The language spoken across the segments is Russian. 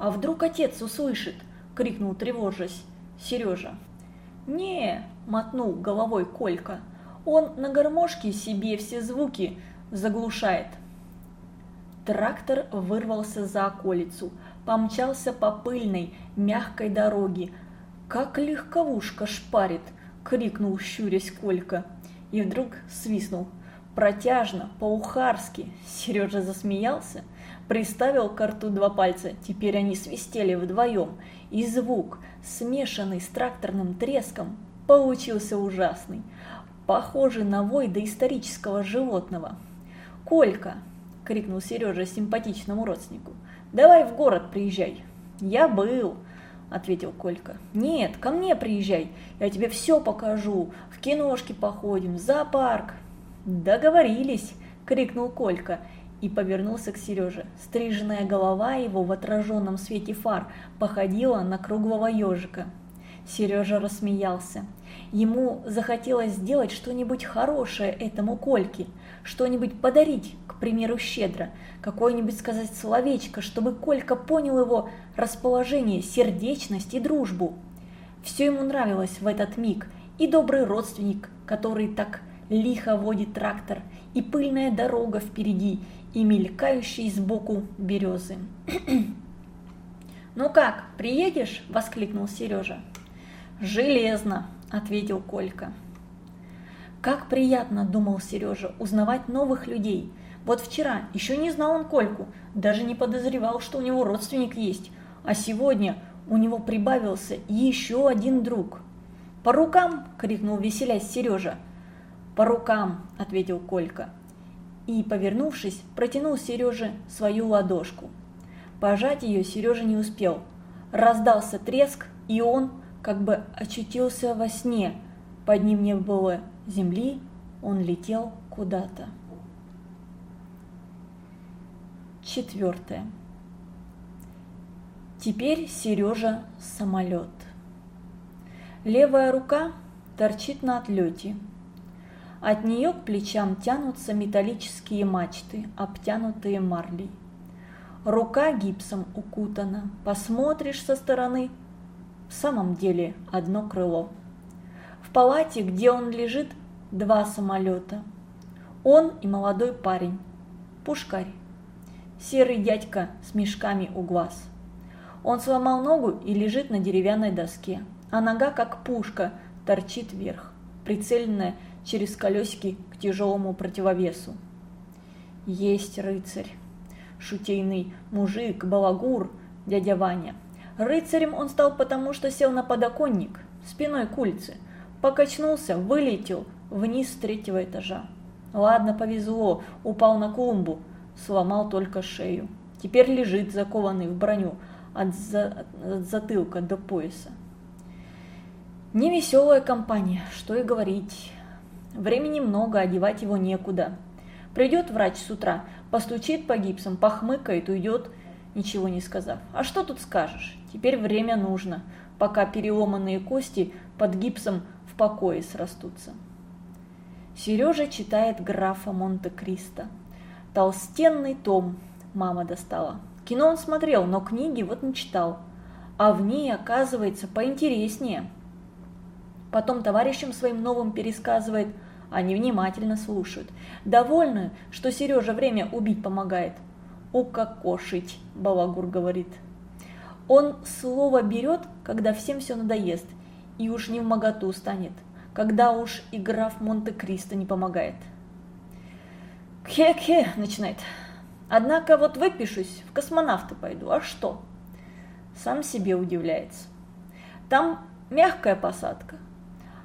А вдруг отец услышит? крикнул тревожась Сережа. Не, мотнул головой Колька. Он на гармошке себе все звуки заглушает. Трактор вырвался за околицу, помчался по пыльной, мягкой дороге. «Как легковушка шпарит!» – крикнул, щурясь Колька. И вдруг свистнул. Протяжно, по-ухарски. Сережа засмеялся, приставил к рту два пальца. Теперь они свистели вдвоем. И звук, смешанный с тракторным треском, получился ужасный. Похожий на вой доисторического животного. «Колька!» – крикнул Сережа симпатичному родственнику. «Давай в город приезжай». «Я был», – ответил Колька. «Нет, ко мне приезжай, я тебе все покажу, в киношки походим, в зоопарк». «Договорились!» – крикнул Колька и повернулся к Сереже. Стриженная голова его в отраженном свете фар походила на круглого ежика. Сережа рассмеялся. Ему захотелось сделать что-нибудь хорошее этому Кольке, что-нибудь подарить, к примеру, щедро, какое-нибудь сказать словечко, чтобы Колька понял его расположение, сердечность и дружбу. Все ему нравилось в этот миг, и добрый родственник, который так лихо водит трактор, и пыльная дорога впереди, и мелькающие сбоку березы. «Ну как, приедешь?» – воскликнул Сережа. «Железно!» – ответил Колька. Как приятно, думал Сережа, узнавать новых людей. Вот вчера еще не знал он Кольку, даже не подозревал, что у него родственник есть, а сегодня у него прибавился еще один друг. «По рукам!» – крикнул веселясь Сережа. «По рукам!» – ответил Колька. И, повернувшись, протянул Сереже свою ладошку. Пожать ее Сережа не успел. Раздался треск, и он, как бы очутился во сне. Под ним не было земли, он летел куда-то. Четвертое. Теперь Сережа самолет. Левая рука торчит на отлете. От нее к плечам тянутся металлические мачты, обтянутые марлей. Рука гипсом укутана. Посмотришь со стороны, в самом деле одно крыло. В палате, где он лежит, два самолета. Он и молодой парень, пушкарь, серый дядька с мешками у глаз. Он сломал ногу и лежит на деревянной доске, а нога, как пушка, торчит вверх, прицеленная через колесики к тяжелому противовесу. Есть рыцарь, шутейный мужик, балагур, дядя Ваня – Рыцарем он стал потому, что сел на подоконник, спиной к улице, покачнулся, вылетел вниз с третьего этажа. Ладно, повезло, упал на клумбу, сломал только шею. Теперь лежит закованный в броню от, за... от затылка до пояса. Невеселая компания, что и говорить. Времени много, одевать его некуда. Придет врач с утра, постучит по гипсам, похмыкает, уйдет, ничего не сказав. А что тут скажешь? Теперь время нужно, пока переломанные кости под гипсом в покое срастутся. Сережа читает графа Монте-Кристо. Толстенный том мама достала. Кино он смотрел, но книги вот не читал. А в ней, оказывается, поинтереснее. Потом товарищам своим новым пересказывает, они внимательно слушают. Довольны, что Сережа время убить помогает. «Укокошить», – Балагур говорит. Он слово берет, когда всем все надоест, и уж не в моготу станет, когда уж и граф Монте-Кристо не помогает. «Кхе-кхе», – начинает. «Однако вот выпишусь, в космонавты пойду, а что?» Сам себе удивляется. Там мягкая посадка,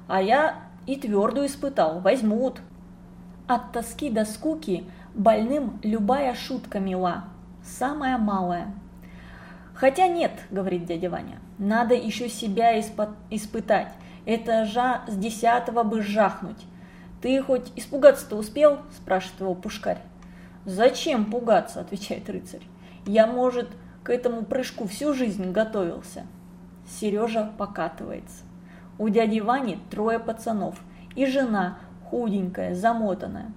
а я и твердую испытал, возьмут. От тоски до скуки больным любая шутка мила, самая малая – «Хотя нет», – говорит дядя Ваня, – «надо еще себя исп испытать. Это жа с десятого бы жахнуть. Ты хоть испугаться-то успел?» – спрашивает его Пушкарь. «Зачем пугаться?» – отвечает рыцарь. «Я, может, к этому прыжку всю жизнь готовился». Сережа покатывается. У дяди Вани трое пацанов и жена худенькая, замотанная.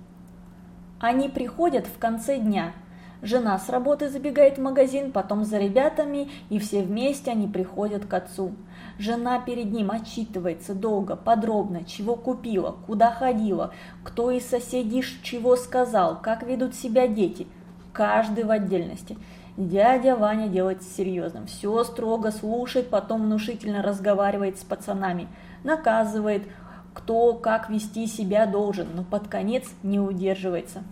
Они приходят в конце дня. Жена с работы забегает в магазин, потом за ребятами, и все вместе они приходят к отцу. Жена перед ним отчитывается долго, подробно, чего купила, куда ходила, кто из соседей чего сказал, как ведут себя дети. Каждый в отдельности. Дядя Ваня делает серьезным, все строго слушает, потом внушительно разговаривает с пацанами, наказывает, кто как вести себя должен, но под конец не удерживается.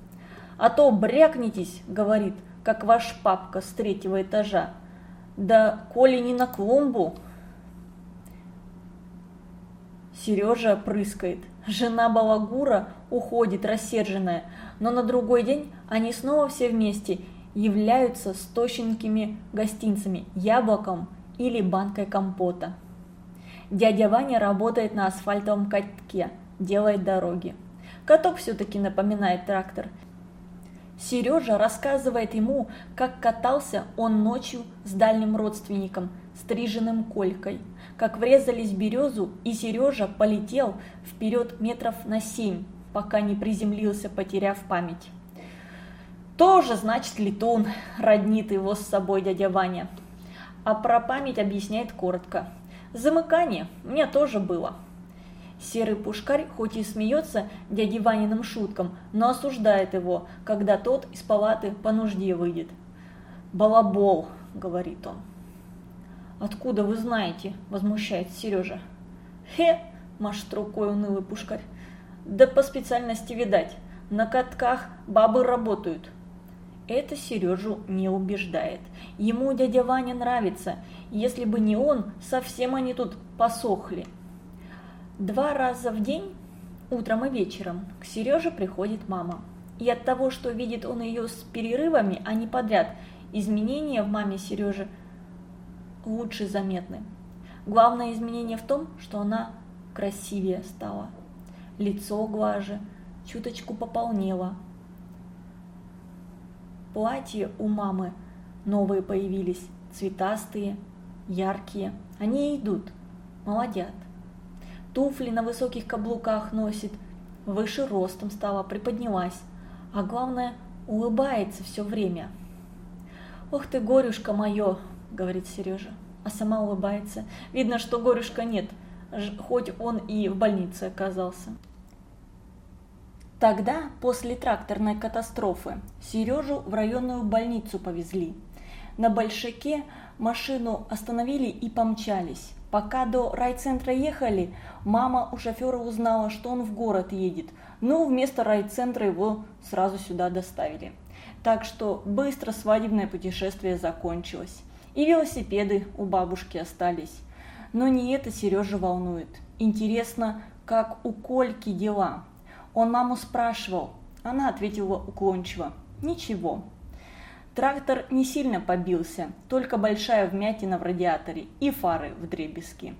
А то брякнитесь, говорит, как ваш папка с третьего этажа. Да коли не на клумбу. Сережа прыскает. Жена балагура уходит рассерженная, но на другой день они снова все вместе являются с тощенькими гостинцами, яблоком или банкой компота. Дядя Ваня работает на асфальтовом катке, делает дороги. Каток все-таки напоминает трактор. Сережа рассказывает ему, как катался он ночью с дальним родственником, стриженным Колькой, как врезались в березу, и Сережа полетел вперед метров на семь, пока не приземлился, потеряв память. Тоже, значит, летун, роднит его с собой дядя Ваня. А про память объясняет коротко. Замыкание мне тоже было. Серый пушкарь хоть и смеется дяде Ваниным шуткам, но осуждает его, когда тот из палаты по нужде выйдет. «Балабол», — говорит он. «Откуда вы знаете?» – возмущается Сережа. «Хе!» – машет рукой унылый пушкарь. «Да по специальности видать. На катках бабы работают». Это Сережу не убеждает. Ему дядя Ваня нравится. Если бы не он, совсем они тут посохли. Два раза в день, утром и вечером, к Сереже приходит мама. И от того, что видит он ее с перерывами, а не подряд, изменения в маме Сережи лучше заметны. Главное изменение в том, что она красивее стала. Лицо глаже, чуточку пополнело. Платья у мамы новые появились, цветастые, яркие. Они идут, молодят туфли на высоких каблуках носит, выше ростом стала, приподнялась, а главное, улыбается все время. «Ох ты, горюшка мое!» – говорит Сережа, а сама улыбается. Видно, что горюшка нет, хоть он и в больнице оказался. Тогда, после тракторной катастрофы, Сережу в районную больницу повезли. На Большаке машину остановили и помчались. Пока до райцентра ехали, мама у шофера узнала, что он в город едет, но вместо райцентра его сразу сюда доставили. Так что быстро свадебное путешествие закончилось. И велосипеды у бабушки остались. Но не это Сережа волнует. Интересно, как у Кольки дела. Он маму спрашивал, она ответила уклончиво «Ничего». Трактор не сильно побился, только большая вмятина в радиаторе и фары в дребезги.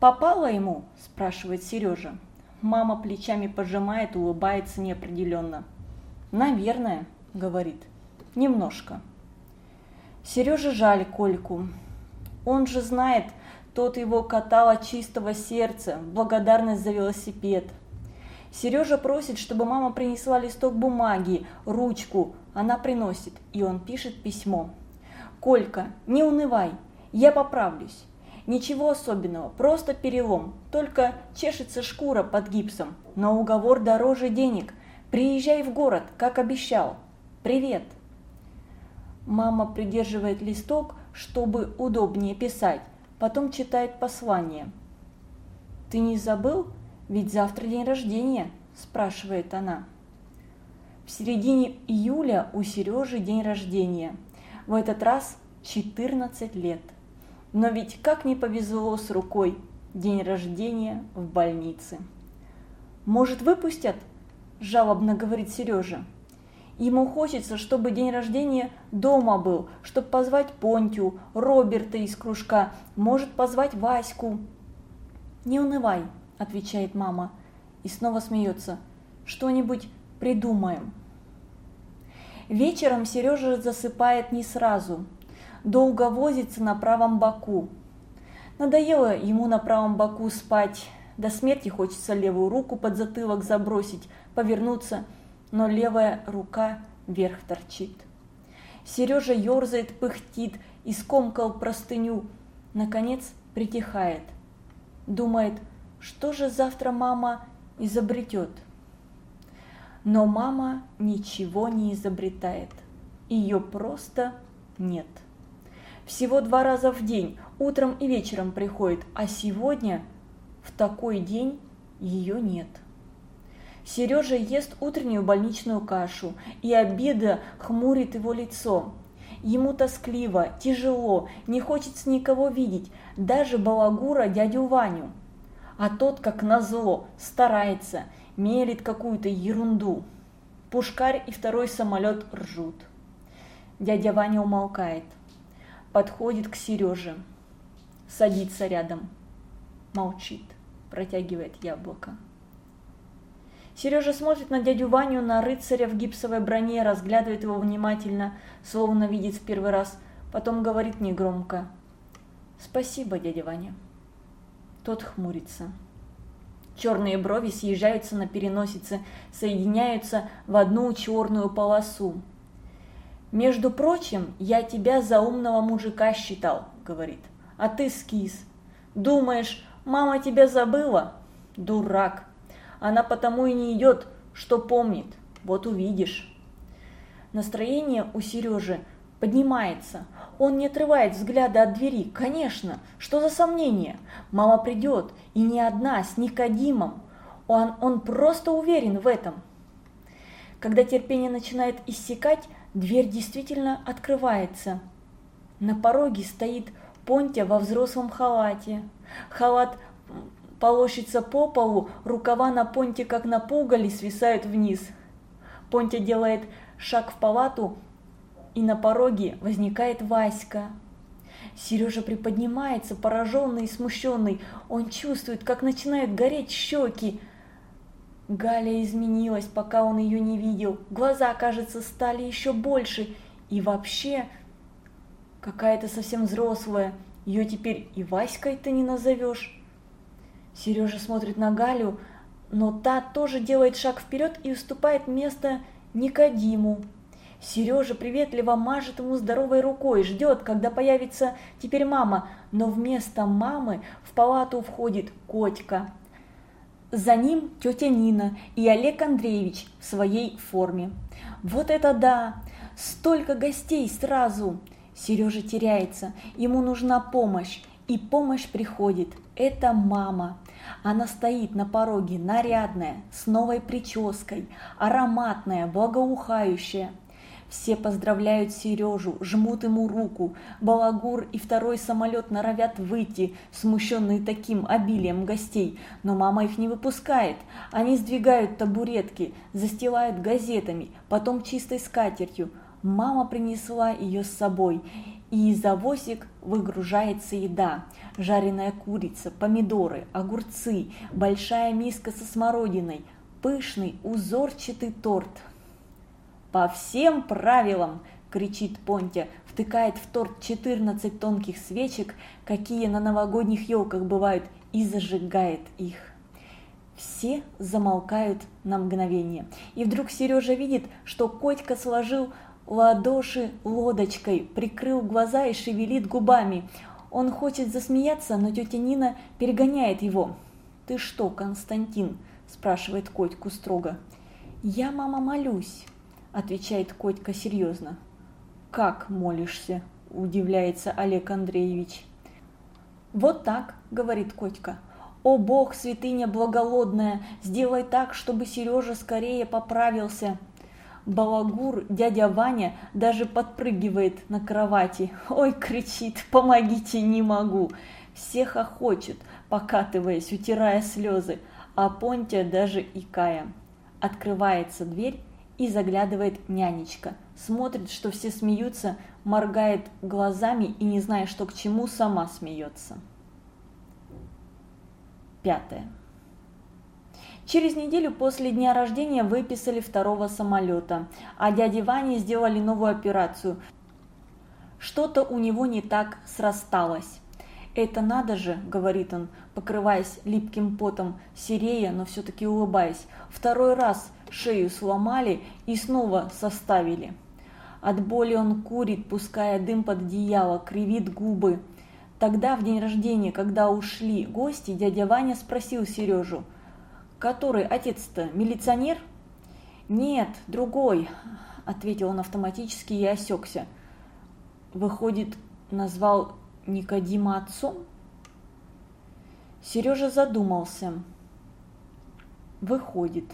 «Попало ему?» – спрашивает Сережа. Мама плечами пожимает, улыбается неопределенно. «Наверное», – говорит, – «немножко». Сереже жаль Кольку. Он же знает, тот его катал от чистого сердца, благодарность за велосипед. Сережа просит, чтобы мама принесла листок бумаги, ручку, она приносит, и он пишет письмо. «Колька, не унывай, я поправлюсь. Ничего особенного, просто перелом, только чешется шкура под гипсом, но уговор дороже денег. Приезжай в город, как обещал. Привет!» Мама придерживает листок, чтобы удобнее писать, потом читает послание. «Ты не забыл? Ведь завтра день рождения», – спрашивает она. В середине июля у Сережи день рождения. В этот раз 14 лет. Но ведь как не повезло с рукой, день рождения в больнице. «Может, выпустят?» – жалобно говорит Сережа. Ему хочется, чтобы день рождения дома был, чтобы позвать Понтию, Роберта из кружка, может позвать Ваську. «Не унывай», – отвечает мама и снова смеется. «Что-нибудь придумаем». Вечером Сережа засыпает не сразу. Долго возится на правом боку. Надоело ему на правом боку спать. До смерти хочется левую руку под затылок забросить, повернуться, но левая рука вверх торчит. Сережа ерзает, пыхтит, и скомкал простыню. Наконец притихает. Думает, что же завтра мама изобретет. Но мама ничего не изобретает. Ее просто нет. Всего два раза в день, утром и вечером приходит, а сегодня, в такой день, ее нет. Сережа ест утреннюю больничную кашу, и обида хмурит его лицо. Ему тоскливо, тяжело, не хочется никого видеть, даже балагура дядю Ваню. А тот, как назло, старается, мерит какую-то ерунду. Пушкарь и второй самолет ржут. Дядя Ваня умолкает. Подходит к Сереже. Садится рядом. Молчит. Протягивает яблоко. Сережа смотрит на дядю Ваню, на рыцаря в гипсовой броне, разглядывает его внимательно, словно видит в первый раз, потом говорит негромко. «Спасибо, дядя Ваня». Тот хмурится. Черные брови съезжаются на переносице, соединяются в одну черную полосу. «Между прочим, я тебя за умного мужика считал», — говорит, — «а ты скис. Думаешь, мама тебя забыла? Дурак. Она потому и не идет, что помнит. Вот увидишь. Настроение у Сережи поднимается. Он не отрывает взгляда от двери. Конечно, что за сомнение? Мама придет, и не одна, с Никодимом. Он, он просто уверен в этом. Когда терпение начинает иссякать, дверь действительно открывается. На пороге стоит Понтя во взрослом халате. Халат полощется по полу, рукава на понте, как на пугале, свисают вниз. Понтя делает шаг в палату, и на пороге возникает Васька. Сережа приподнимается, пораженный и смущенный. Он чувствует, как начинают гореть щеки. Галя изменилась, пока он ее не видел. Глаза, кажется, стали еще больше. И вообще, какая-то совсем взрослая. Ее теперь и Васькой-то не назовешь. Сережа смотрит на Галю, но та тоже делает шаг вперед и уступает место Никодиму. Сережа приветливо мажет ему здоровой рукой, ждет, когда появится теперь мама, но вместо мамы в палату входит Котька. За ним тетя Нина и Олег Андреевич в своей форме. Вот это да! Столько гостей сразу! Сережа теряется, ему нужна помощь, и помощь приходит. Это мама. Она стоит на пороге, нарядная, с новой прической, ароматная, благоухающая. Все поздравляют Сережу, жмут ему руку. Балагур и второй самолет норовят выйти, смущенные таким обилием гостей. Но мама их не выпускает. Они сдвигают табуретки, застилают газетами, потом чистой скатертью. Мама принесла ее с собой, и из авосик выгружается еда. Жареная курица, помидоры, огурцы, большая миска со смородиной, пышный узорчатый торт. «По всем правилам!» – кричит Понтя, втыкает в торт 14 тонких свечек, какие на новогодних елках бывают, и зажигает их. Все замолкают на мгновение. И вдруг Сережа видит, что Котька сложил ладоши лодочкой, прикрыл глаза и шевелит губами. Он хочет засмеяться, но тетя Нина перегоняет его. «Ты что, Константин?» – спрашивает Котьку строго. «Я, мама, молюсь», – отвечает Котька серьезно. «Как молишься?» – удивляется Олег Андреевич. «Вот так», – говорит Котька. «О бог, святыня благолодная, сделай так, чтобы Сережа скорее поправился». Балагур, дядя Ваня, даже подпрыгивает на кровати. Ой, кричит, помогите, не могу. Всех охочет, покатываясь, утирая слезы, а Понтия даже икая. Открывается дверь и заглядывает нянечка. Смотрит, что все смеются, моргает глазами и, не зная, что к чему, сама смеется. Пятое. Через неделю после дня рождения выписали второго самолета, а дяде Ване сделали новую операцию. Что-то у него не так срасталось. «Это надо же», — говорит он, покрываясь липким потом, серея, но все-таки улыбаясь. «Второй раз шею сломали и снова составили». От боли он курит, пуская дым под одеяло, кривит губы. Тогда, в день рождения, когда ушли гости, дядя Ваня спросил Сережу, «Который отец-то, милиционер?» «Нет, другой», – ответил он автоматически и осекся. «Выходит, назвал Никодима отцом?» Сережа задумался. «Выходит».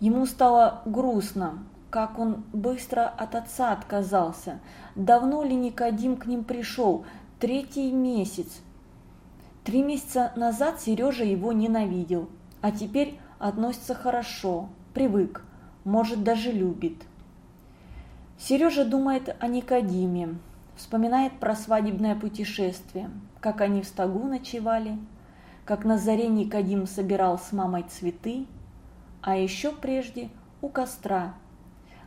Ему стало грустно, как он быстро от отца отказался. Давно ли Никодим к ним пришел? Третий месяц. Три месяца назад Сережа его ненавидел, а теперь относится хорошо, привык, может даже любит. Сережа думает о Никодиме, вспоминает про свадебное путешествие, как они в стогу ночевали, как на заре Никодим собирал с мамой цветы, а еще прежде у костра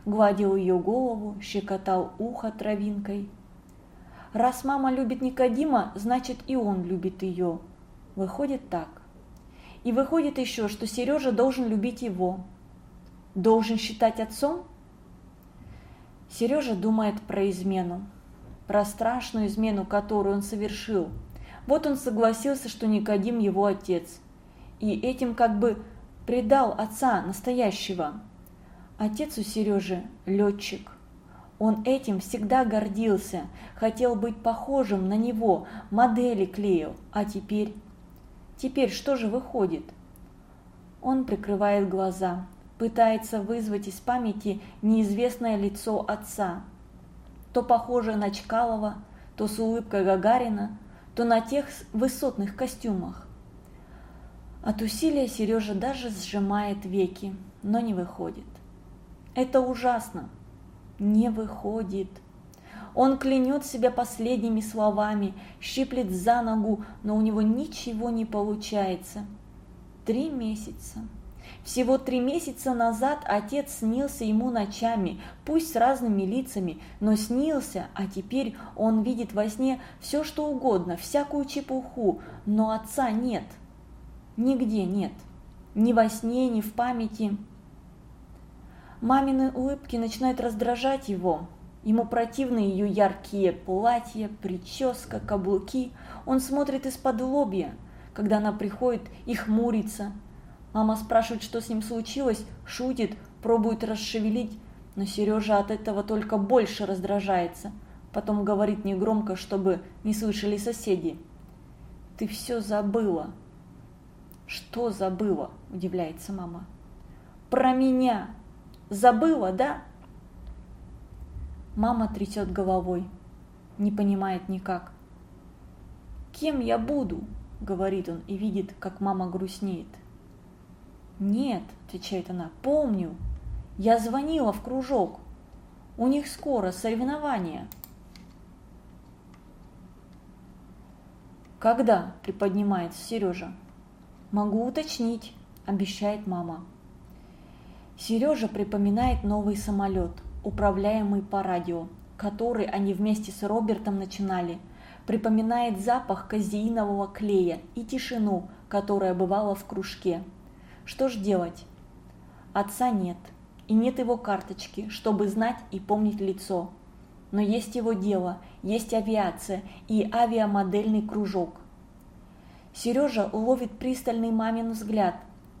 гладил ее голову, щекотал ухо травинкой. Раз мама любит Никодима, значит и он любит ее. Выходит так. И выходит еще, что Сережа должен любить его. Должен считать отцом? Сережа думает про измену. Про страшную измену, которую он совершил. Вот он согласился, что Никодим его отец. И этим как бы предал отца настоящего. Отец у Сережи – летчик. Он этим всегда гордился, хотел быть похожим на него, модели клеил. А теперь? Теперь что же выходит? Он прикрывает глаза, пытается вызвать из памяти неизвестное лицо отца. То похожее на Чкалова, то с улыбкой Гагарина, то на тех высотных костюмах. От усилия Сережа даже сжимает веки, но не выходит. Это ужасно. Не выходит. Он клянет себя последними словами, щиплет за ногу, но у него ничего не получается. Три месяца. Всего три месяца назад отец снился ему ночами, пусть с разными лицами, но снился, а теперь он видит во сне все, что угодно, всякую чепуху, но отца нет. Нигде нет. Ни во сне, ни в памяти. Мамины улыбки начинают раздражать его. Ему противны ее яркие платья, прическа, каблуки. Он смотрит из-под лобья, когда она приходит и хмурится. Мама спрашивает, что с ним случилось, шутит, пробует расшевелить, но Сережа от этого только больше раздражается. Потом говорит негромко, чтобы не слышали соседи. «Ты все забыла». «Что забыла?» – удивляется мама. «Про меня!» Забыла, да?» Мама трясет головой, не понимает никак. «Кем я буду?» – говорит он и видит, как мама грустнеет. «Нет», – отвечает она, – «помню. Я звонила в кружок. У них скоро соревнования». «Когда?» – приподнимается Сережа. «Могу уточнить», – обещает мама. Сережа припоминает новый самолет, управляемый по радио, который они вместе с Робертом начинали. Припоминает запах казеинового клея и тишину, которая бывала в кружке. Что ж делать? Отца нет, и нет его карточки, чтобы знать и помнить лицо. Но есть его дело, есть авиация и авиамодельный кружок. Сережа уловит пристальный мамин взгляд.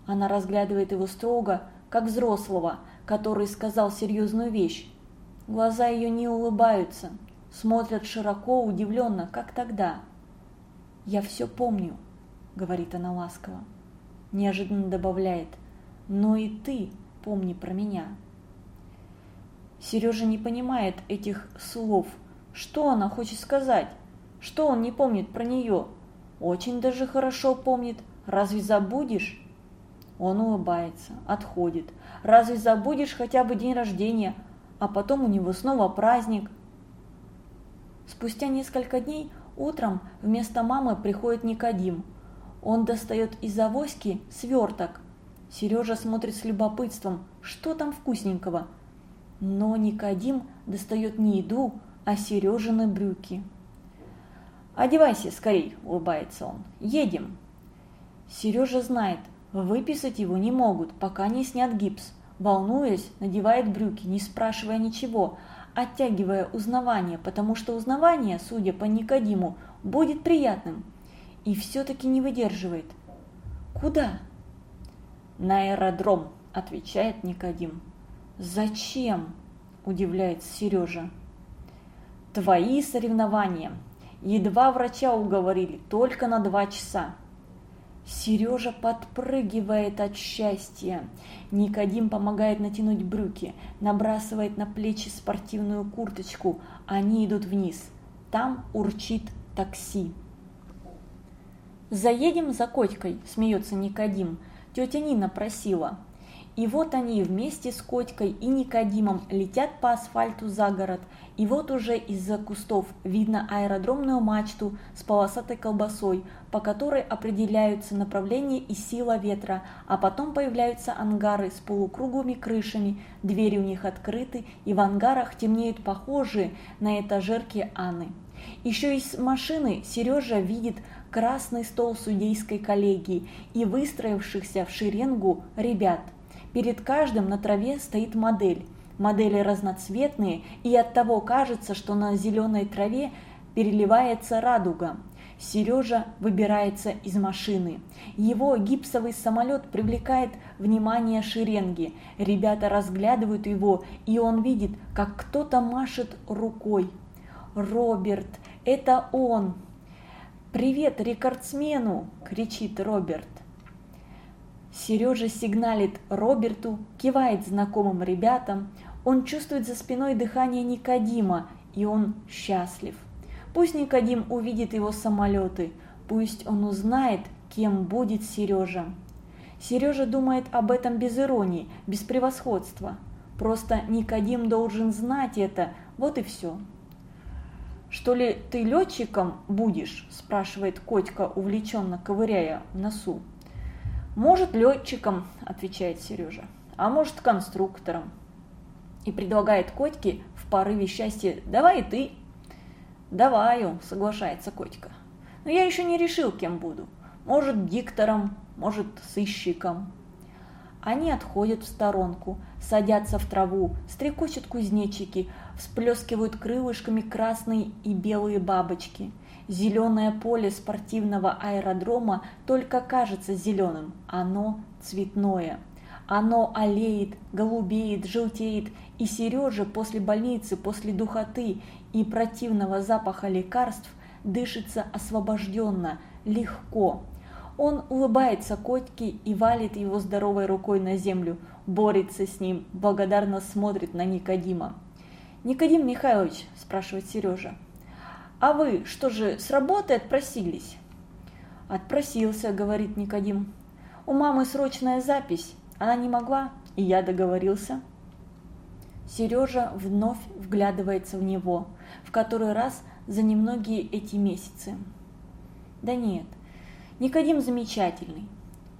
Она разглядывает его строго, как взрослого, который сказал серьезную вещь. Глаза ее не улыбаются, смотрят широко, удивленно, как тогда. «Я все помню», — говорит она ласково. Неожиданно добавляет, «но и ты помни про меня». Сережа не понимает этих слов. Что она хочет сказать? Что он не помнит про нее? Очень даже хорошо помнит. Разве забудешь? Он улыбается, отходит. Разве забудешь хотя бы день рождения, а потом у него снова праздник? Спустя несколько дней утром вместо мамы приходит Никодим. Он достает из авоськи сверток. Сережа смотрит с любопытством, что там вкусненького. Но Никодим достает не еду, а Сережины брюки. «Одевайся скорей», – улыбается он. «Едем». Сережа знает, выписать его не могут, пока не снят гипс. Волнуясь, надевает брюки, не спрашивая ничего, оттягивая узнавание, потому что узнавание, судя по Никодиму, будет приятным. И все-таки не выдерживает. «Куда?» «На аэродром», – отвечает Никодим. «Зачем?» – удивляется Сережа. «Твои соревнования. Едва врача уговорили, только на два часа. Сережа подпрыгивает от счастья. Никодим помогает натянуть брюки, набрасывает на плечи спортивную курточку. Они идут вниз. Там урчит такси. «Заедем за Котькой», – смеется Никодим. Тетя Нина просила. И вот они вместе с Котькой и Никодимом летят по асфальту за город, и вот уже из-за кустов видно аэродромную мачту с полосатой колбасой, по которой определяются направление и сила ветра, а потом появляются ангары с полукруглыми крышами, двери у них открыты, и в ангарах темнеют похожие на этажерки Анны. Еще из машины Сережа видит красный стол судейской коллегии и выстроившихся в шеренгу ребят. Перед каждым на траве стоит модель. Модели разноцветные, и оттого кажется, что на зеленой траве переливается радуга. Сережа выбирается из машины. Его гипсовый самолет привлекает внимание шеренги. Ребята разглядывают его, и он видит, как кто-то машет рукой. «Роберт, это он!» «Привет рекордсмену!» – кричит Роберт. Сережа сигналит Роберту, кивает знакомым ребятам. Он чувствует за спиной дыхание Никодима, и он счастлив. Пусть Никодим увидит его самолеты, пусть он узнает, кем будет Сережа. Сережа думает об этом без иронии, без превосходства. Просто Никодим должен знать это, вот и все. «Что ли ты летчиком будешь?» – спрашивает Котька, увлеченно ковыряя в носу. «Может, летчиком», – отвечает Сережа, – «а может, конструктором». И предлагает Котьке в порыве счастья «давай и ты». «Даваю», – соглашается Котька. «Но я еще не решил, кем буду. Может, диктором, может, сыщиком». Они отходят в сторонку, садятся в траву, стрекочут кузнечики, всплескивают крылышками красные и белые бабочки – Зеленое поле спортивного аэродрома только кажется зеленым, оно цветное. Оно олеет, голубеет, желтеет, и Сереже после больницы, после духоты и противного запаха лекарств дышится освобожденно, легко. Он улыбается Котьке и валит его здоровой рукой на землю, борется с ним, благодарно смотрит на Никодима. «Никодим Михайлович», – спрашивает Сережа, «А вы что же, с работы отпросились?» «Отпросился», — говорит Никодим. «У мамы срочная запись. Она не могла, и я договорился». Сережа вновь вглядывается в него, в который раз за немногие эти месяцы. Да нет, Никодим замечательный.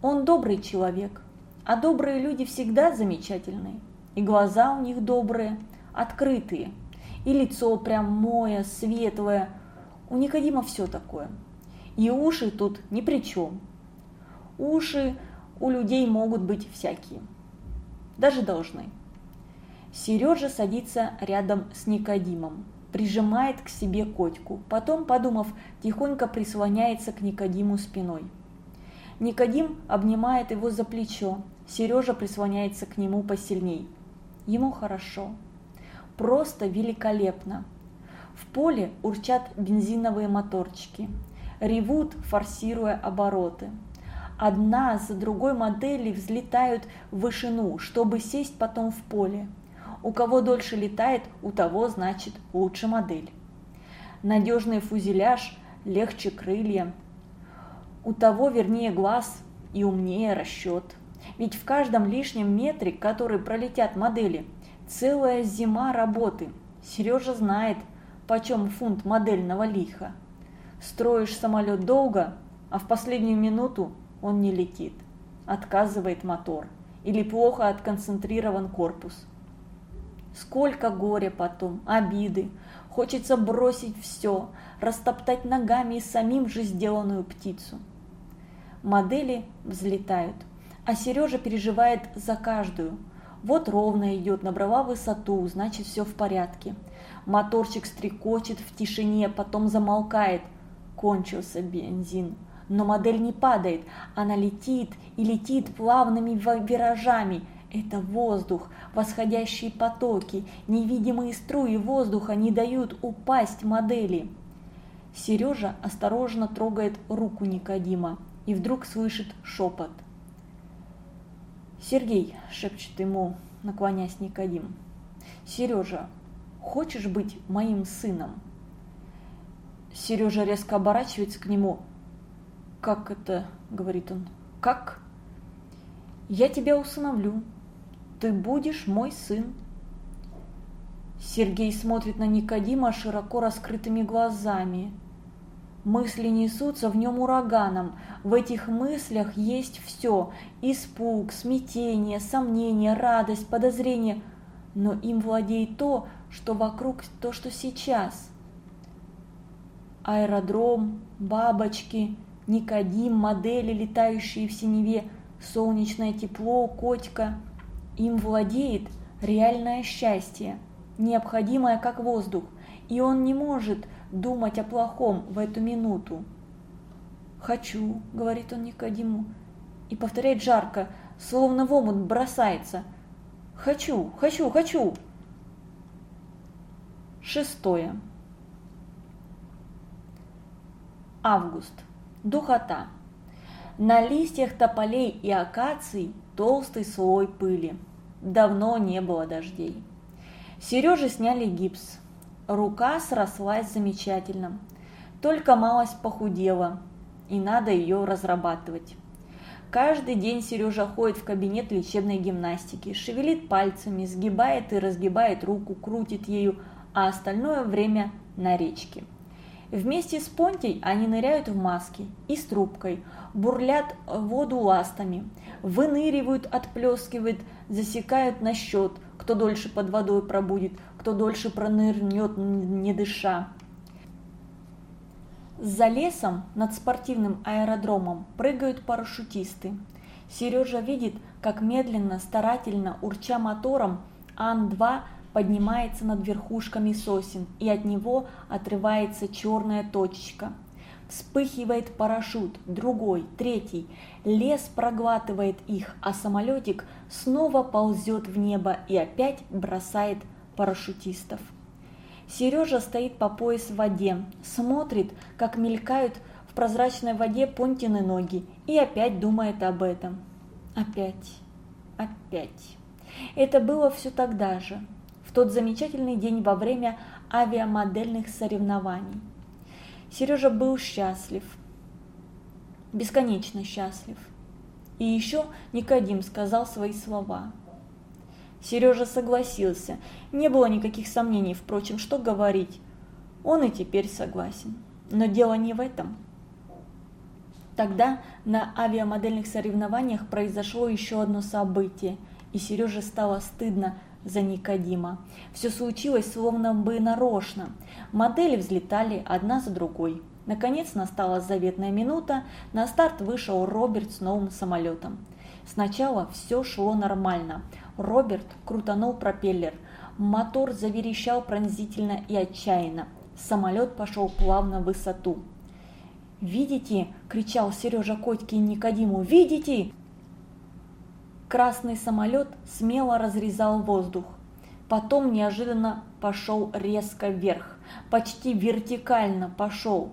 Он добрый человек, а добрые люди всегда замечательные. И глаза у них добрые, открытые – и лицо прям мое, светлое. У Никодима все такое. И уши тут ни при чем. Уши у людей могут быть всякие. Даже должны. Сережа садится рядом с Никодимом, прижимает к себе котику, потом, подумав, тихонько прислоняется к Никодиму спиной. Никодим обнимает его за плечо, Сережа прислоняется к нему посильней. Ему хорошо просто великолепно. В поле урчат бензиновые моторчики, ревут, форсируя обороты. Одна за другой модели взлетают в вышину, чтобы сесть потом в поле. У кого дольше летает, у того, значит, лучше модель. Надежный фузеляж, легче крылья. У того вернее глаз и умнее расчет. Ведь в каждом лишнем метре, который пролетят модели, Целая зима работы. Сережа знает, почем фунт модельного лиха. Строишь самолет долго, а в последнюю минуту он не летит. Отказывает мотор или плохо отконцентрирован корпус. Сколько горя потом, обиды. Хочется бросить все, растоптать ногами и самим же сделанную птицу. Модели взлетают, а Сережа переживает за каждую. Вот ровно идет, набрала высоту, значит все в порядке. Моторчик стрекочет в тишине, потом замолкает. Кончился бензин. Но модель не падает, она летит и летит плавными виражами. Это воздух, восходящие потоки, невидимые струи воздуха не дают упасть модели. Сережа осторожно трогает руку Никодима и вдруг слышит шепот. «Сергей», – шепчет ему, наклонясь Никодим, – «Сережа, хочешь быть моим сыном?» Сережа резко оборачивается к нему. «Как это?» – говорит он. «Как?» «Я тебя усыновлю. Ты будешь мой сын». Сергей смотрит на Никодима широко раскрытыми глазами. Мысли несутся в нем ураганом. В этих мыслях есть все – испуг, смятение, сомнение, радость, подозрение. Но им владеет то, что вокруг, то, что сейчас. Аэродром, бабочки, Никодим, модели, летающие в синеве, солнечное тепло, котика. Им владеет реальное счастье, необходимое как воздух, и он не может – думать о плохом в эту минуту. «Хочу», — говорит он Никодиму, и повторяет жарко, словно в омут бросается. «Хочу, хочу, хочу!» Шестое. Август. Духота. На листьях тополей и акаций толстый слой пыли. Давно не было дождей. Сереже сняли гипс. Рука срослась замечательно, только малость похудела, и надо ее разрабатывать. Каждый день Сережа ходит в кабинет лечебной гимнастики, шевелит пальцами, сгибает и разгибает руку, крутит ею, а остальное время на речке. Вместе с Понтей они ныряют в маски и с трубкой, бурлят воду ластами, выныривают, отплескивают, засекают на счет, кто дольше под водой пробудет, кто дольше пронырнет, не дыша. За лесом над спортивным аэродромом прыгают парашютисты. Сережа видит, как медленно, старательно, урча мотором, Ан-2 поднимается над верхушками сосен, и от него отрывается черная точечка. Вспыхивает парашют, другой, третий. Лес проглатывает их, а самолетик снова ползет в небо и опять бросает парашютистов. Сережа стоит по пояс в воде, смотрит, как мелькают в прозрачной воде Понтины ноги и опять думает об этом. Опять, опять. Это было все тогда же, в тот замечательный день во время авиамодельных соревнований. Сережа был счастлив, бесконечно счастлив. И еще Никодим сказал свои слова – Сережа согласился. Не было никаких сомнений, впрочем, что говорить. Он и теперь согласен. Но дело не в этом. Тогда на авиамодельных соревнованиях произошло еще одно событие, и Сереже стало стыдно за Никодима. Все случилось словно бы нарочно. Модели взлетали одна за другой. Наконец настала заветная минута, на старт вышел Роберт с новым самолетом. Сначала все шло нормально. Роберт крутанул пропеллер. Мотор заверещал пронзительно и отчаянно. Самолет пошел плавно в высоту. «Видите?» – кричал Сережа Котьке и Никодиму. «Видите?» Красный самолет смело разрезал воздух. Потом неожиданно пошел резко вверх. Почти вертикально пошел.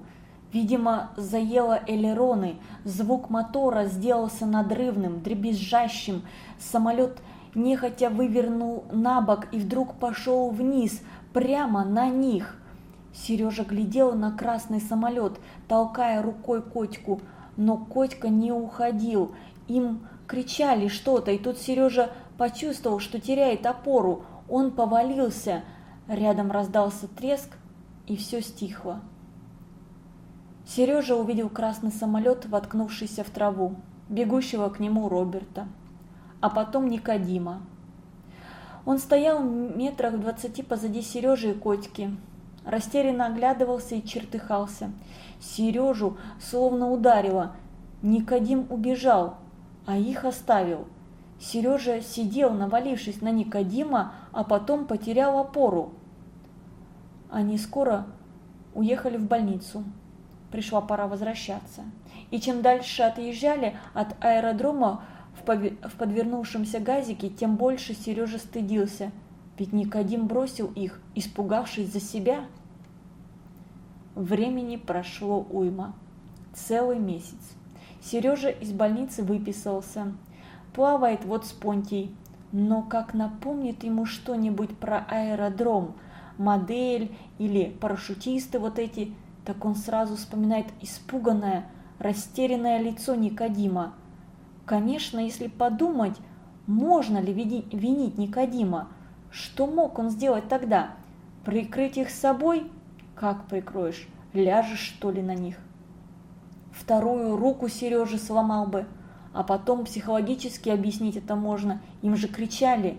Видимо, заело элероны, звук мотора сделался надрывным, дребезжащим. Самолет нехотя вывернул на бок и вдруг пошел вниз, прямо на них. Сережа глядел на красный самолет, толкая рукой котику, но котика не уходил. Им кричали что-то, и тут Сережа почувствовал, что теряет опору. Он повалился. Рядом раздался треск, и все стихло. Сережа увидел красный самолет, воткнувшийся в траву, бегущего к нему Роберта, а потом Никодима. Он стоял метрах в двадцати позади Сережи и Котики. Растерянно оглядывался и чертыхался. Сережу словно ударило. Никодим убежал, а их оставил. Сережа сидел, навалившись на Никодима, а потом потерял опору. Они скоро уехали в больницу. Пришла пора возвращаться. И чем дальше отъезжали от аэродрома в, подвернувшемся газике, тем больше Сережа стыдился. Ведь Никодим бросил их, испугавшись за себя. Времени прошло уйма. Целый месяц. Сережа из больницы выписался. Плавает вот с Понтией. Но как напомнит ему что-нибудь про аэродром, модель или парашютисты вот эти, так он сразу вспоминает испуганное, растерянное лицо Никодима. Конечно, если подумать, можно ли винить Никодима? Что мог он сделать тогда? Прикрыть их собой? Как прикроешь? Ляжешь, что ли, на них? Вторую руку Сережи сломал бы, а потом психологически объяснить это можно. Им же кричали.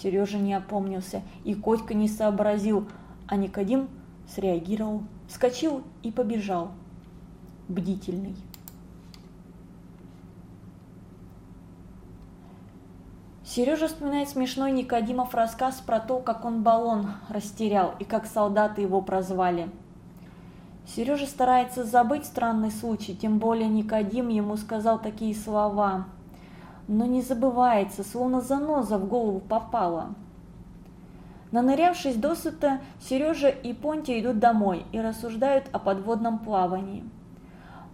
Сережа не опомнился, и Котька не сообразил, а Никодим среагировал, вскочил и побежал. Бдительный. Сережа вспоминает смешной Никодимов рассказ про то, как он баллон растерял и как солдаты его прозвали. Сережа старается забыть странный случай, тем более Никодим ему сказал такие слова. Но не забывается, словно заноза в голову попала. Нанырявшись досыта, Сережа и Понтия идут домой и рассуждают о подводном плавании.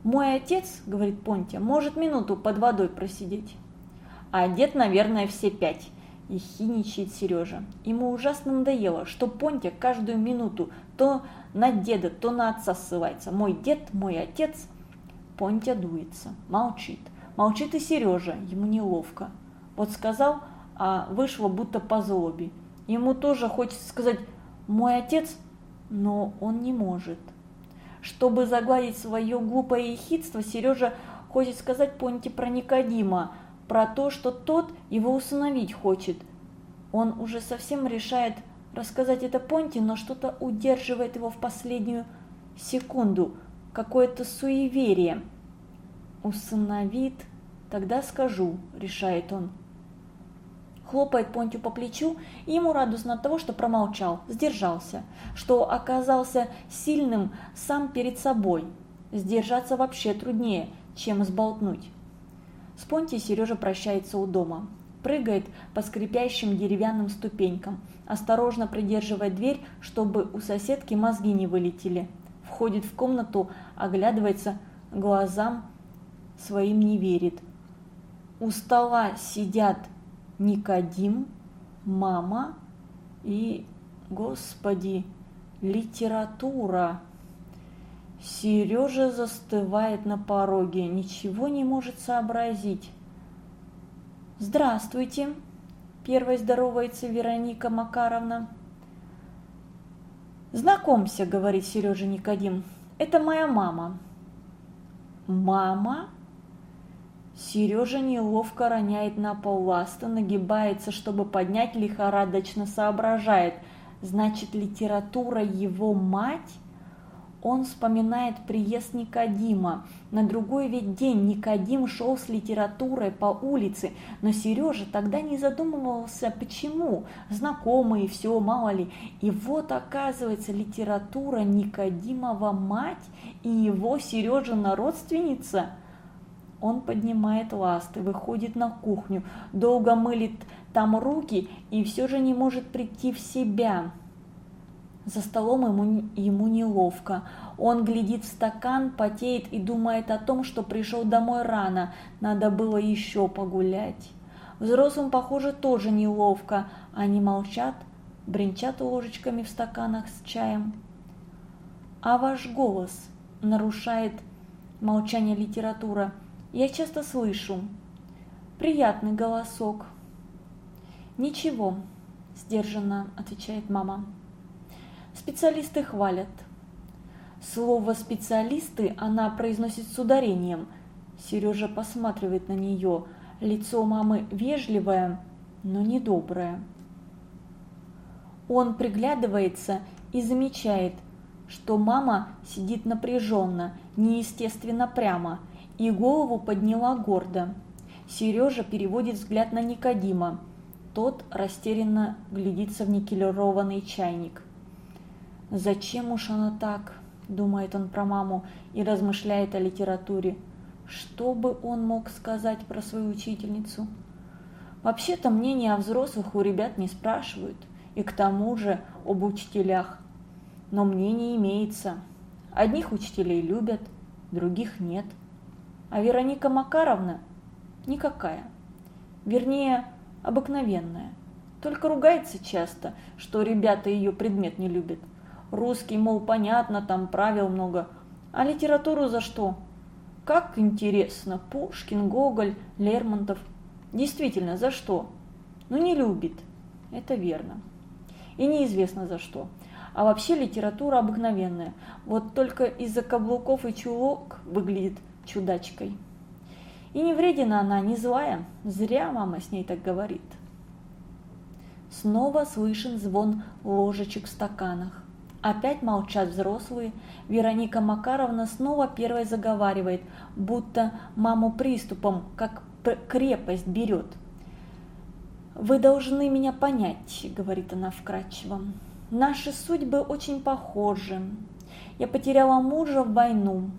«Мой отец, — говорит Понтия, — может минуту под водой просидеть» а дед, наверное, все пять. И хиничает Сережа. Ему ужасно надоело, что Понтя каждую минуту то на деда, то на отца ссылается. Мой дед, мой отец. Понтя дуется, молчит. Молчит и Сережа, ему неловко. Вот сказал, а вышло будто по злобе. Ему тоже хочется сказать «мой отец», но он не может. Чтобы загладить свое глупое ехидство, Сережа хочет сказать Понте про Никодима, про то, что тот его усыновить хочет. Он уже совсем решает рассказать это Понти, но что-то удерживает его в последнюю секунду, какое-то суеверие. «Усыновит? Тогда скажу», – решает он. Хлопает Понтию по плечу, и ему радостно от того, что промолчал, сдержался, что оказался сильным сам перед собой. Сдержаться вообще труднее, чем сболтнуть. С Понти Сережа прощается у дома. Прыгает по скрипящим деревянным ступенькам, осторожно придерживая дверь, чтобы у соседки мозги не вылетели. Входит в комнату, оглядывается, глазам своим не верит. У стола сидят Никодим, мама и, господи, литература. Сережа застывает на пороге, ничего не может сообразить. «Здравствуйте!» – первой здоровается Вероника Макаровна. «Знакомься», – говорит Сережа Никодим, – «это моя мама». «Мама?» Сережа неловко роняет на пол ласта, нагибается, чтобы поднять, лихорадочно соображает. Значит, литература его мать? Он вспоминает приезд Никодима. На другой ведь день Никодим шел с литературой по улице, но Сережа тогда не задумывался, почему. Знакомые, все, мало ли. И вот оказывается литература Никодимова мать и его Сережина родственница. Он поднимает ласты, выходит на кухню, долго мылит там руки и все же не может прийти в себя. За столом ему, ему неловко. Он глядит в стакан, потеет и думает о том, что пришел домой рано, надо было еще погулять. Взрослым, похоже, тоже неловко. Они молчат, бренчат ложечками в стаканах с чаем. А ваш голос нарушает молчание литература. Я часто слышу. Приятный голосок. Ничего, сдержанно отвечает мама. Специалисты хвалят. Слово «специалисты» она произносит с ударением. Сережа посматривает на нее. Лицо мамы вежливое, но недоброе. Он приглядывается и замечает, что мама сидит напряженно, неестественно прямо, и голову подняла гордо. Сережа переводит взгляд на Никодима. Тот растерянно глядится в никелированный чайник. «Зачем уж она так?» – думает он про маму и размышляет о литературе. Что бы он мог сказать про свою учительницу? Вообще-то мнения о взрослых у ребят не спрашивают, и к тому же об учителях. Но мнение имеется. Одних учителей любят, других нет. А Вероника Макаровна никакая. Вернее, обыкновенная. Только ругается часто, что ребята ее предмет не любят. Русский, мол, понятно, там правил много. А литературу за что? Как интересно, Пушкин, Гоголь, Лермонтов. Действительно, за что? Ну, не любит. Это верно. И неизвестно за что. А вообще литература обыкновенная. Вот только из-за каблуков и чулок выглядит чудачкой. И не вредина она, не злая. Зря мама с ней так говорит. Снова слышен звон ложечек в стаканах. Опять молчат взрослые. Вероника Макаровна снова первой заговаривает, будто маму приступом, как крепость берет. «Вы должны меня понять», — говорит она вкратчиво. «Наши судьбы очень похожи. Я потеряла мужа в войну.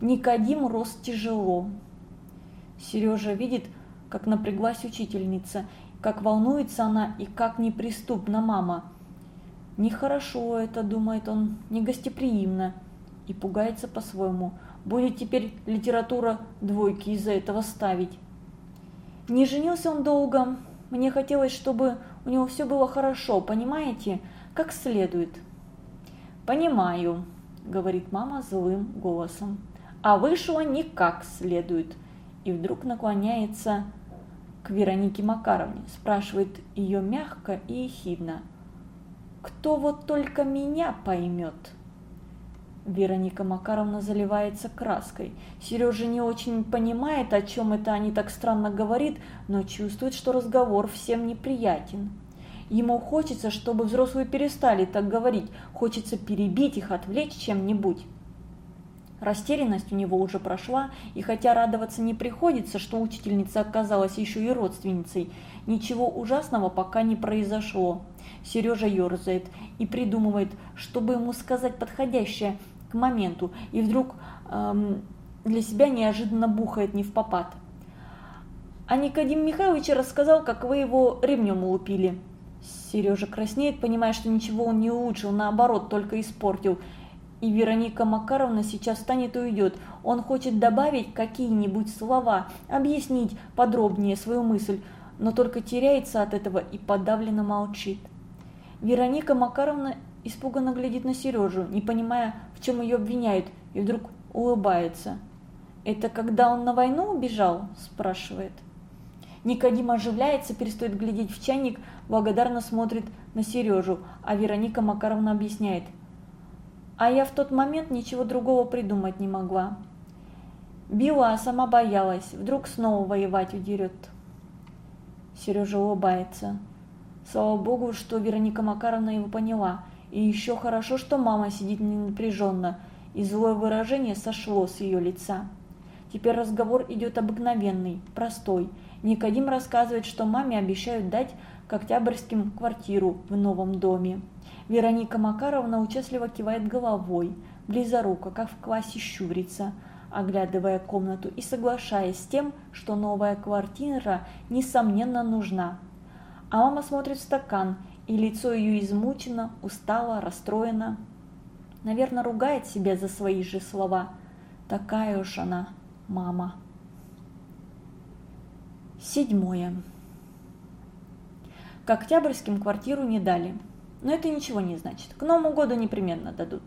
Никодим рос тяжело. Сережа видит, как напряглась учительница, как волнуется она и как неприступна мама. Нехорошо это, думает он, негостеприимно и пугается по-своему. Будет теперь литература двойки из-за этого ставить. Не женился он долго. Мне хотелось, чтобы у него все было хорошо, понимаете, как следует. Понимаю, говорит мама злым голосом. А вышло не как следует. И вдруг наклоняется к Веронике Макаровне, спрашивает ее мягко и ехидно. Кто вот только меня поймет? Вероника Макаровна заливается краской. Сережа не очень понимает, о чем это они так странно говорит, но чувствует, что разговор всем неприятен. Ему хочется, чтобы взрослые перестали так говорить, хочется перебить их, отвлечь чем-нибудь. Растерянность у него уже прошла, и хотя радоваться не приходится, что учительница оказалась еще и родственницей, ничего ужасного пока не произошло. Сережа ерзает и придумывает, чтобы ему сказать подходящее к моменту, и вдруг эм, для себя неожиданно бухает не в попад. А Никодим Михайлович рассказал, как вы его ремнем улупили. Сережа краснеет, понимая, что ничего он не улучшил, наоборот, только испортил – и Вероника Макаровна сейчас встанет и уйдет. Он хочет добавить какие-нибудь слова, объяснить подробнее свою мысль, но только теряется от этого и подавленно молчит. Вероника Макаровна испуганно глядит на Сережу, не понимая, в чем ее обвиняют, и вдруг улыбается. «Это когда он на войну убежал?» – спрашивает. Никодим оживляется, перестает глядеть в чайник, благодарно смотрит на Сережу, а Вероника Макаровна объясняет – а я в тот момент ничего другого придумать не могла. Била, а сама боялась, вдруг снова воевать удерет. Сережа улыбается. Слава богу, что Вероника Макаровна его поняла. И еще хорошо, что мама сидит не напряженно, и злое выражение сошло с ее лица. Теперь разговор идет обыкновенный, простой. Никодим рассказывает, что маме обещают дать к Октябрьским квартиру в новом доме. Вероника Макаровна участливо кивает головой, близоруко, как в классе щурится, оглядывая комнату и соглашаясь с тем, что новая квартира, несомненно, нужна. А мама смотрит в стакан, и лицо ее измучено, устало, расстроено. Наверное, ругает себя за свои же слова. Такая уж она, мама. Седьмое. К Октябрьским квартиру не дали. Но это ничего не значит. К Новому году непременно дадут.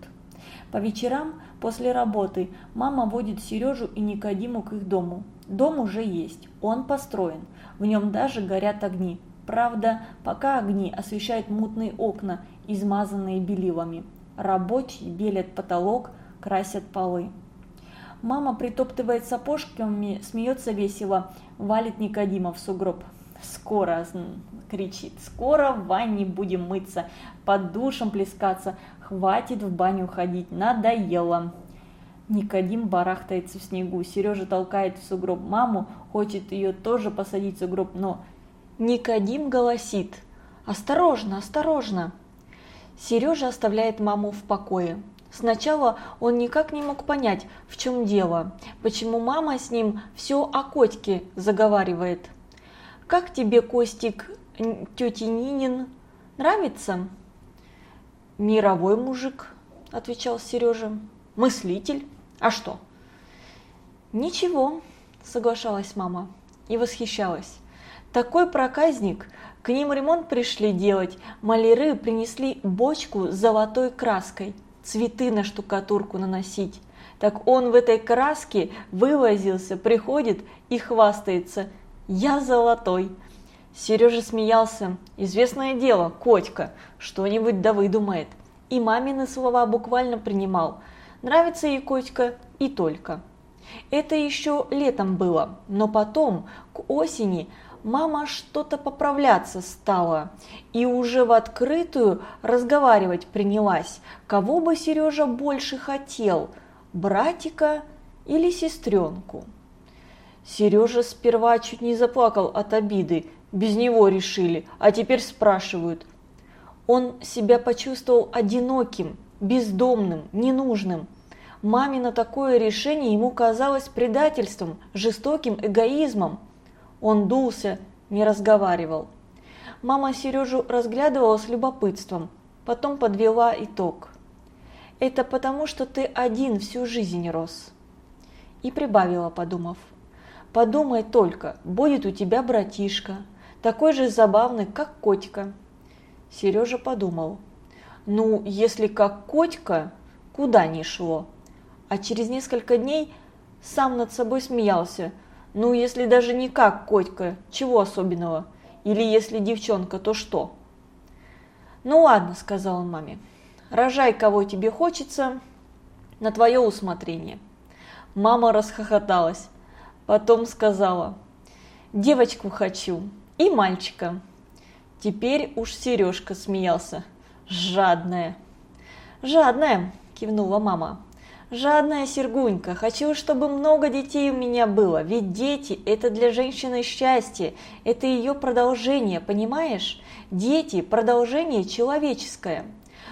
По вечерам после работы мама водит Сережу и Никодиму к их дому. Дом уже есть, он построен, в нем даже горят огни. Правда, пока огни освещают мутные окна, измазанные белилами. Рабочие белят потолок, красят полы. Мама притоптывает сапожками, смеется весело, валит Никодима в сугроб. Скоро, кричит, скоро в ванне будем мыться, под душем плескаться, хватит в баню ходить, надоело. Никодим барахтается в снегу, Сережа толкает в сугроб маму, хочет ее тоже посадить в сугроб, но Никодим голосит «Осторожно, осторожно!» Сережа оставляет маму в покое. Сначала он никак не мог понять, в чем дело, почему мама с ним все о котике заговаривает. «Как тебе, Костик, тети Нинин, нравится?» «Мировой мужик», – отвечал Сережа. «Мыслитель. А что?» «Ничего», – соглашалась мама и восхищалась. «Такой проказник, к ним ремонт пришли делать, маляры принесли бочку с золотой краской, цветы на штукатурку наносить. Так он в этой краске вывозился, приходит и хвастается. Я золотой. Сережа смеялся. Известное дело, Котька, что-нибудь да выдумает. И мамины слова буквально принимал. Нравится ей Котька и только. Это еще летом было, но потом, к осени, мама что-то поправляться стала и уже в открытую разговаривать принялась, кого бы Сережа больше хотел, братика или сестренку. Сережа сперва чуть не заплакал от обиды, без него решили, а теперь спрашивают. Он себя почувствовал одиноким, бездомным, ненужным. Мамино такое решение ему казалось предательством, жестоким эгоизмом. Он дулся, не разговаривал. Мама Сережу разглядывала с любопытством, потом подвела итог. «Это потому, что ты один всю жизнь рос». И прибавила, подумав. «Подумай только, будет у тебя братишка, такой же забавный, как котика». Сережа подумал. «Ну, если как котика, куда ни шло». А через несколько дней сам над собой смеялся – ну, если даже не как Котька, чего особенного? Или если девчонка, то что? Ну ладно, сказал он маме, рожай кого тебе хочется, на твое усмотрение. Мама расхохоталась, потом сказала, девочку хочу и мальчика. Теперь уж Сережка смеялся, жадная. Жадная, кивнула мама. Жадная Сергунька, хочу, чтобы много детей у меня было, ведь дети – это для женщины счастье, это ее продолжение, понимаешь? Дети – продолжение человеческое.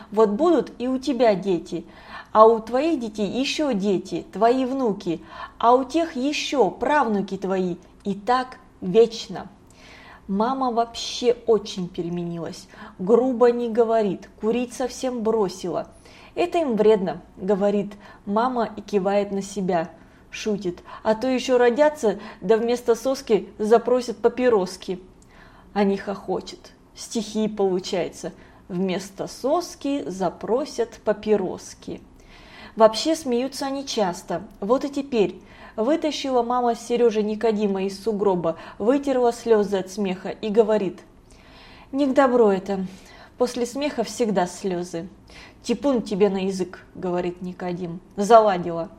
Вот будут и у тебя дети, а у твоих детей еще дети, твои внуки, а у тех еще правнуки твои, и так вечно. Мама вообще очень переменилась, грубо не говорит, курить совсем бросила – это им вредно, говорит мама и кивает на себя. Шутит, а то еще родятся, да вместо соски запросят папироски. Они хохочет. Стихи получается. Вместо соски запросят папироски. Вообще смеются они часто. Вот и теперь. Вытащила мама Сережи Никодима из сугроба, вытерла слезы от смеха и говорит. Не к добру это. После смеха всегда слезы. «Типун тебе на язык», – говорит Никодим. «Заладила».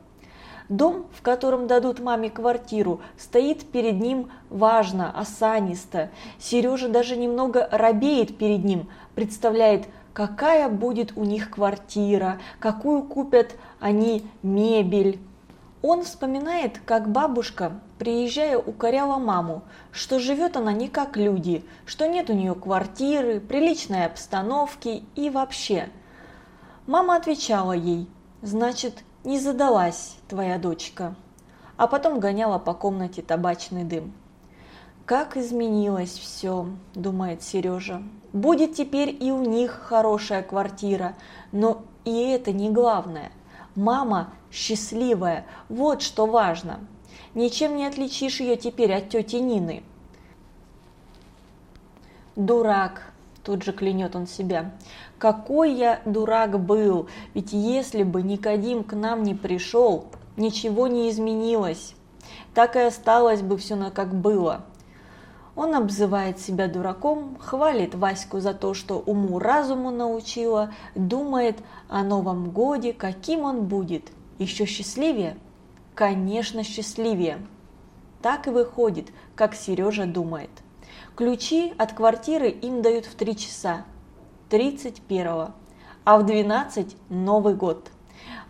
Дом, в котором дадут маме квартиру, стоит перед ним важно, осанисто. Сережа даже немного робеет перед ним, представляет, какая будет у них квартира, какую купят они мебель. Он вспоминает, как бабушка, приезжая, укоряла маму, что живет она не как люди, что нет у нее квартиры, приличной обстановки и вообще – Мама отвечала ей, значит, не задалась твоя дочка. А потом гоняла по комнате табачный дым. Как изменилось все, думает Сережа. Будет теперь и у них хорошая квартира, но и это не главное. Мама счастливая, вот что важно. Ничем не отличишь ее теперь от тети Нины. Дурак, тут же клянет он себя. Какой я дурак был, ведь если бы Никодим к нам не пришел, ничего не изменилось. Так и осталось бы все на как было. Он обзывает себя дураком, хвалит Ваську за то, что уму-разуму научила, думает о Новом Годе, каким он будет. Еще счастливее? Конечно, счастливее. Так и выходит, как Сережа думает. Ключи от квартиры им дают в 3 часа, 31-го, а в 12 Новый год.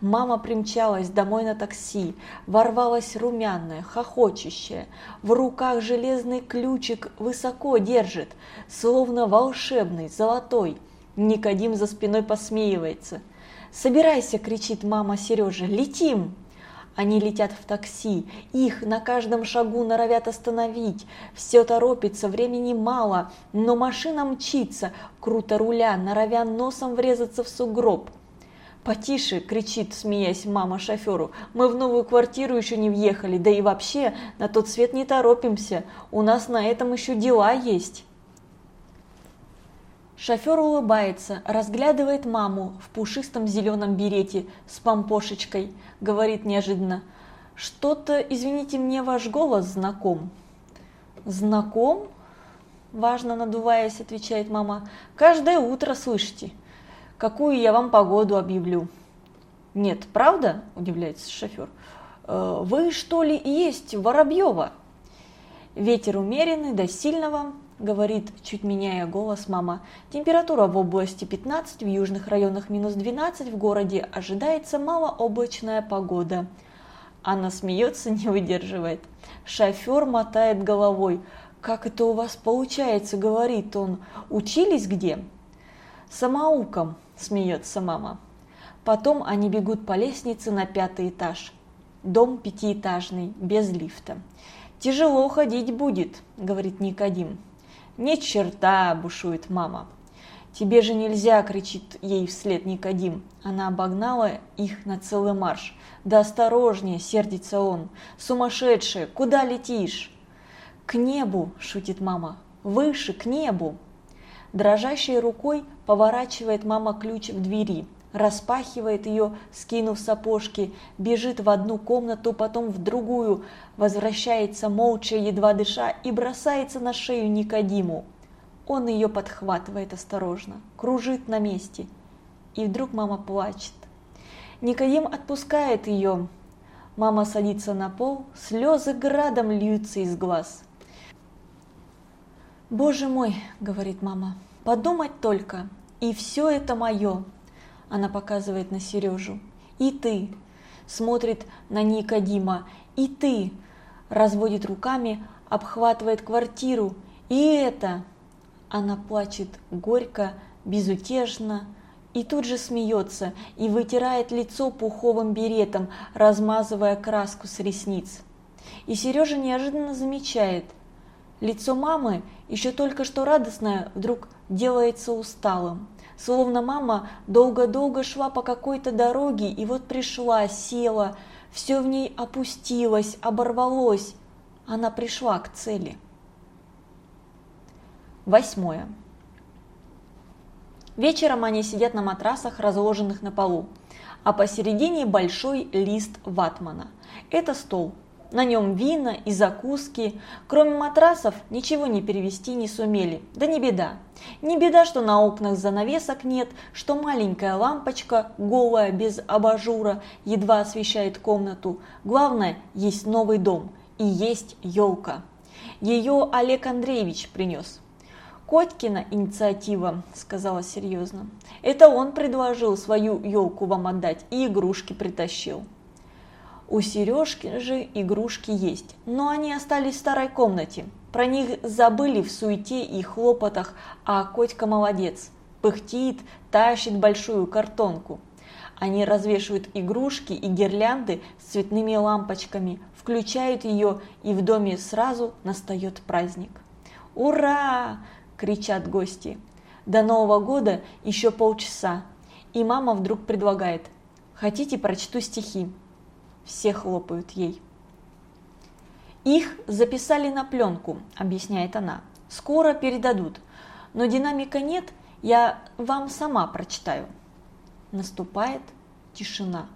Мама примчалась домой на такси, ворвалась румяная, хохочущая, в руках железный ключик высоко держит, словно волшебный, золотой. Никодим за спиной посмеивается. «Собирайся!» – кричит мама Сережа. «Летим!» Они летят в такси, их на каждом шагу норовят остановить. Все торопится, времени мало, но машина мчится, круто руля, норовя носом врезаться в сугроб. «Потише!» – кричит, смеясь мама шоферу. «Мы в новую квартиру еще не въехали, да и вообще на тот свет не торопимся, у нас на этом еще дела есть». Шофер улыбается, разглядывает маму в пушистом зеленом берете с помпошечкой, говорит неожиданно. «Что-то, извините мне, ваш голос знаком». «Знаком?» Важно надуваясь, отвечает мама. «Каждое утро слышите. Какую я вам погоду объявлю?» «Нет, правда?» – удивляется шофер. «Э, «Вы, что ли, есть Воробьева?» Ветер умеренный до сильного, говорит, чуть меняя голос мама. Температура в области 15, в южных районах минус 12, в городе ожидается малооблачная погода. Она смеется, не выдерживает. Шофер мотает головой. «Как это у вас получается?» – говорит он. «Учились где?» «Самоуком», – смеется мама. Потом они бегут по лестнице на пятый этаж. Дом пятиэтажный, без лифта. «Тяжело ходить будет», – говорит Никодим. «Ни черта!» – бушует мама. «Тебе же нельзя!» – кричит ей вслед Никодим. Она обогнала их на целый марш. «Да осторожнее!» – сердится он. «Сумасшедшая! Куда летишь?» «К небу!» – шутит мама. «Выше, к небу!» Дрожащей рукой поворачивает мама ключ в двери распахивает ее, скинув сапожки, бежит в одну комнату, потом в другую, возвращается молча, едва дыша, и бросается на шею Никодиму. Он ее подхватывает осторожно, кружит на месте. И вдруг мама плачет. Никодим отпускает ее. Мама садится на пол, слезы градом льются из глаз. «Боже мой!» – говорит мама. «Подумать только! И все это мое!» Она показывает на Сережу. И ты. Смотрит на Никодима. И ты. Разводит руками, обхватывает квартиру. И это. Она плачет горько, безутешно, и тут же смеется и вытирает лицо пуховым беретом, размазывая краску с ресниц. И Сережа неожиданно замечает. Лицо мамы, еще только что радостное, вдруг делается усталым. Словно мама долго-долго шла по какой-то дороге и вот пришла, села, все в ней опустилось, оборвалось. Она пришла к цели. Восьмое. Вечером они сидят на матрасах, разложенных на полу, а посередине большой лист ватмана. Это стол, на нем вина и закуски. Кроме матрасов ничего не перевести не сумели. Да не беда. Не беда, что на окнах занавесок нет, что маленькая лампочка, голая, без абажура, едва освещает комнату. Главное, есть новый дом и есть елка. Ее Олег Андреевич принес. «Котькина инициатива», – сказала серьезно. «Это он предложил свою елку вам отдать и игрушки притащил». У Сережки же игрушки есть, но они остались в старой комнате. Про них забыли в суете и хлопотах, а котика молодец. Пыхтит, тащит большую картонку. Они развешивают игрушки и гирлянды с цветными лампочками, включают ее, и в доме сразу настает праздник. «Ура!» – кричат гости. До Нового года еще полчаса, и мама вдруг предлагает «Хотите, прочту стихи?» Все хлопают ей. Их записали на пленку, объясняет она. Скоро передадут. Но динамика нет, я вам сама прочитаю. Наступает тишина.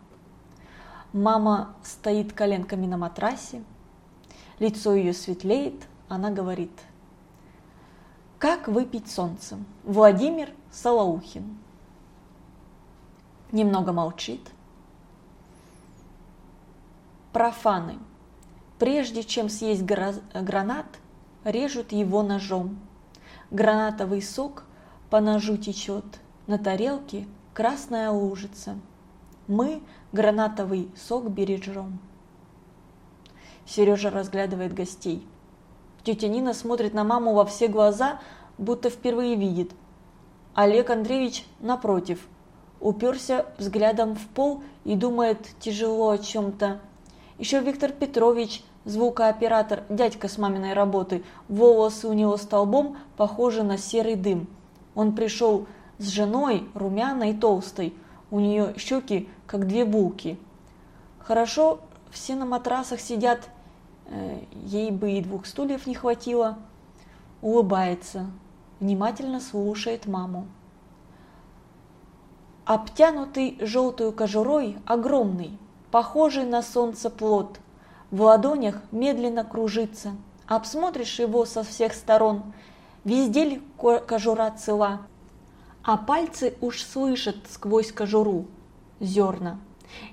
Мама стоит коленками на матрасе, лицо ее светлеет, она говорит. Как выпить солнце? Владимир Салаухин. Немного молчит, профаны. Прежде чем съесть гранат, режут его ножом. Гранатовый сок по ножу течет, на тарелке красная лужица. Мы гранатовый сок бережем. Сережа разглядывает гостей. Тетя Нина смотрит на маму во все глаза, будто впервые видит. Олег Андреевич, напротив, уперся взглядом в пол и думает тяжело о чем-то. Еще Виктор Петрович, звукооператор, дядька с маминой работы, волосы у него столбом похожи на серый дым. Он пришел с женой, румяной и толстой, у нее щеки, как две булки. Хорошо, все на матрасах сидят Э, ей бы и двух стульев не хватило, улыбается, внимательно слушает маму. Обтянутый желтую кожурой, огромный, похожий на солнце плод, в ладонях медленно кружится, обсмотришь его со всех сторон, везде кожура цела, а пальцы уж слышат сквозь кожуру. Зерна.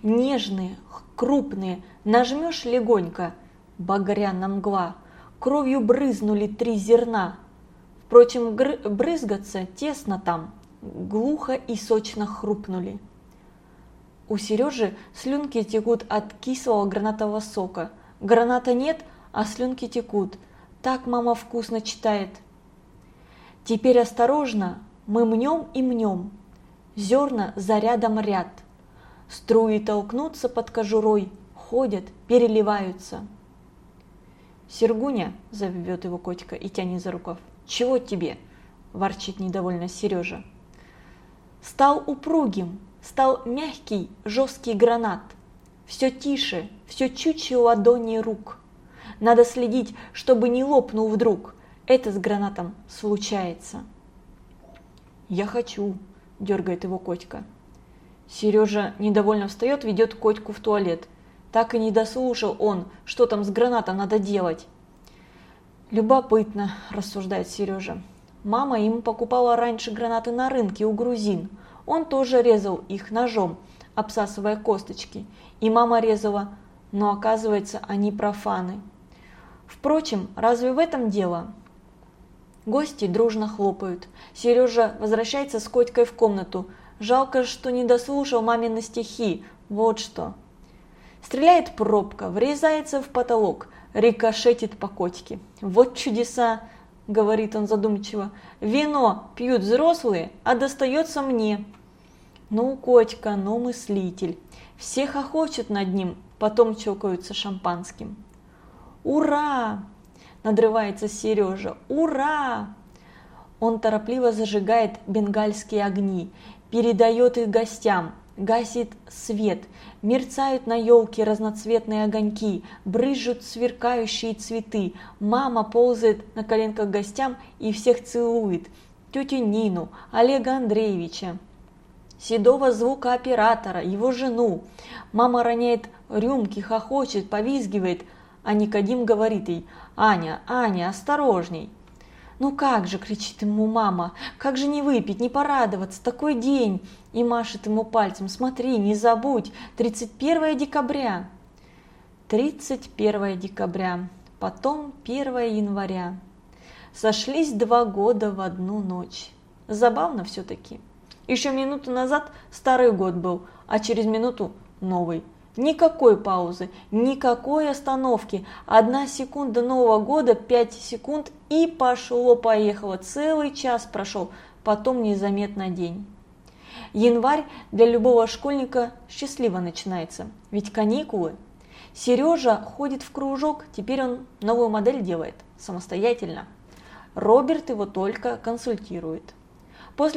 Нежные, крупные, нажмешь легонько – багряна мгла, кровью брызнули три зерна. Впрочем, брызгаться тесно там, глухо и сочно хрупнули. У Сережи слюнки текут от кислого гранатового сока. Граната нет, а слюнки текут. Так мама вкусно читает. Теперь осторожно, мы мнем и мнем. Зерна за рядом ряд. Струи толкнутся под кожурой, ходят, переливаются. «Сергуня!» – зовет его котика и тянет за рукав. «Чего тебе?» – ворчит недовольно Сережа. Стал упругим, стал мягкий, жесткий гранат. Все тише, все чуть ладони рук. Надо следить, чтобы не лопнул вдруг. Это с гранатом случается. «Я хочу», – дергает его котика. Сережа недовольно встает, ведет котику в туалет – так и не дослушал он, что там с гранатом надо делать. Любопытно, рассуждает Сережа. Мама ему покупала раньше гранаты на рынке у грузин. Он тоже резал их ножом, обсасывая косточки. И мама резала, но оказывается, они профаны. Впрочем, разве в этом дело? Гости дружно хлопают. Сережа возвращается с Котькой в комнату. Жалко, что не дослушал мамины стихи. Вот что. Стреляет пробка, врезается в потолок, рикошетит по котике. Вот чудеса, говорит он задумчиво. Вино пьют взрослые, а достается мне. Ну, котика, ну, мыслитель. Все хохочут над ним, потом чокаются шампанским. «Ура!» – надрывается Сережа. «Ура!» Он торопливо зажигает бенгальские огни, передает их гостям – Гасит свет, мерцают на елке разноцветные огоньки, брызжут сверкающие цветы. Мама ползает на коленках гостям и всех целует. Тетю Нину, Олега Андреевича, седого звукооператора, его жену. Мама роняет рюмки, хохочет, повизгивает, а Никодим говорит ей «Аня, Аня, осторожней!» «Ну как же!» – кричит ему мама. «Как же не выпить, не порадоваться, такой день!» И машет ему пальцем. «Смотри, не забудь, 31 декабря!» 31 декабря, потом 1 января. Сошлись два года в одну ночь. Забавно все-таки. Еще минуту назад старый год был, а через минуту новый. Никакой паузы, никакой остановки. Одна секунда Нового года, пять секунд и пошло-поехало. Целый час прошел, потом незаметно день. Январь для любого школьника счастливо начинается, ведь каникулы. Сережа ходит в кружок, теперь он новую модель делает самостоятельно. Роберт его только консультирует.